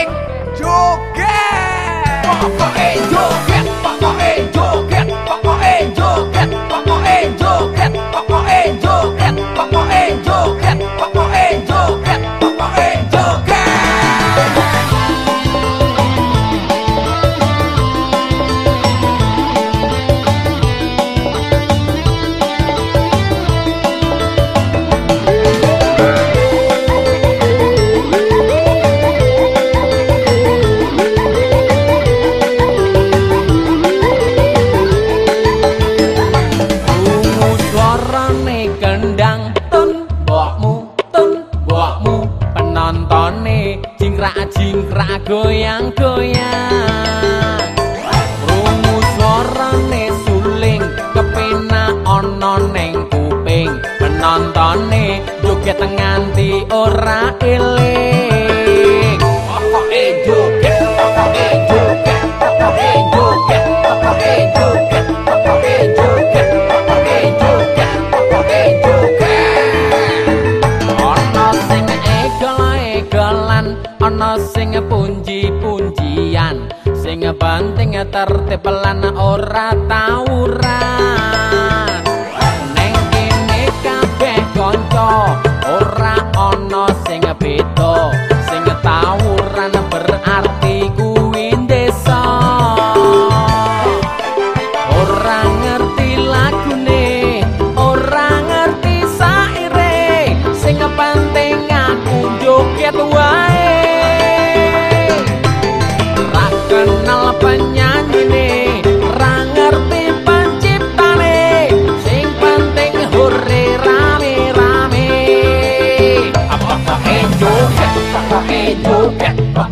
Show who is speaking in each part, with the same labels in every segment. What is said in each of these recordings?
Speaker 1: anh Joker Bỏ có em Joker Bỏ có em Joker
Speaker 2: Bỏ có em Joker Bỏ có Joker penontone jingkrak-jingkrak goyang-goyang Ungu suarane suling kepena ana ning kuping. Penontone joget nganti ora eling punji-punjian sing banting tertib lan ora tawuran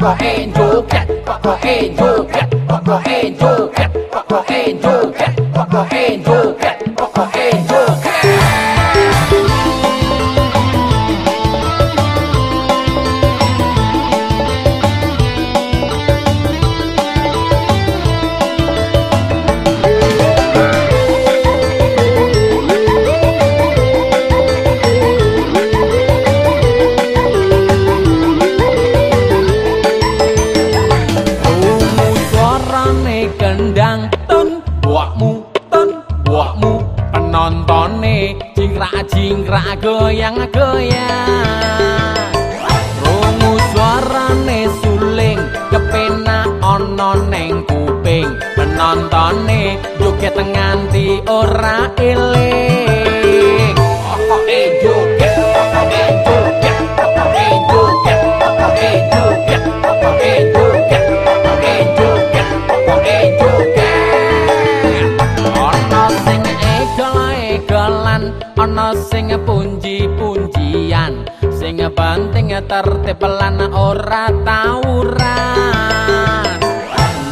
Speaker 2: your hand, yo, cat, pop
Speaker 1: your hand, yo, cat, pop your hand, yo, cat, pop your hand, yo, cat, pop your
Speaker 2: hand, yo, cat, pop your hand, yo. Penontone jingkrak-jingkrak goyang-goyang. Rungu suarane suling kepena ana ning kuping. Penontone joget nganti ora eling.
Speaker 1: Pokoke joget
Speaker 2: ana sing punji-punjian sing banting tertib lan ora tawuran.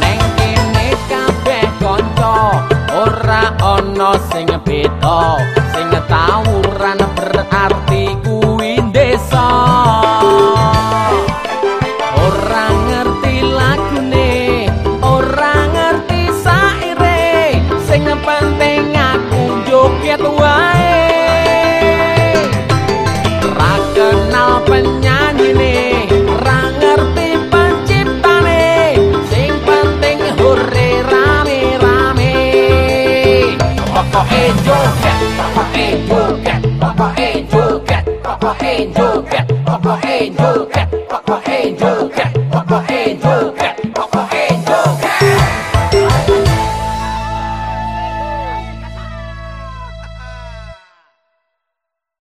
Speaker 2: Neng kene kabeh kanca ora ana sing beda
Speaker 1: your angel, clap, clap your angel, clap, clap your angel.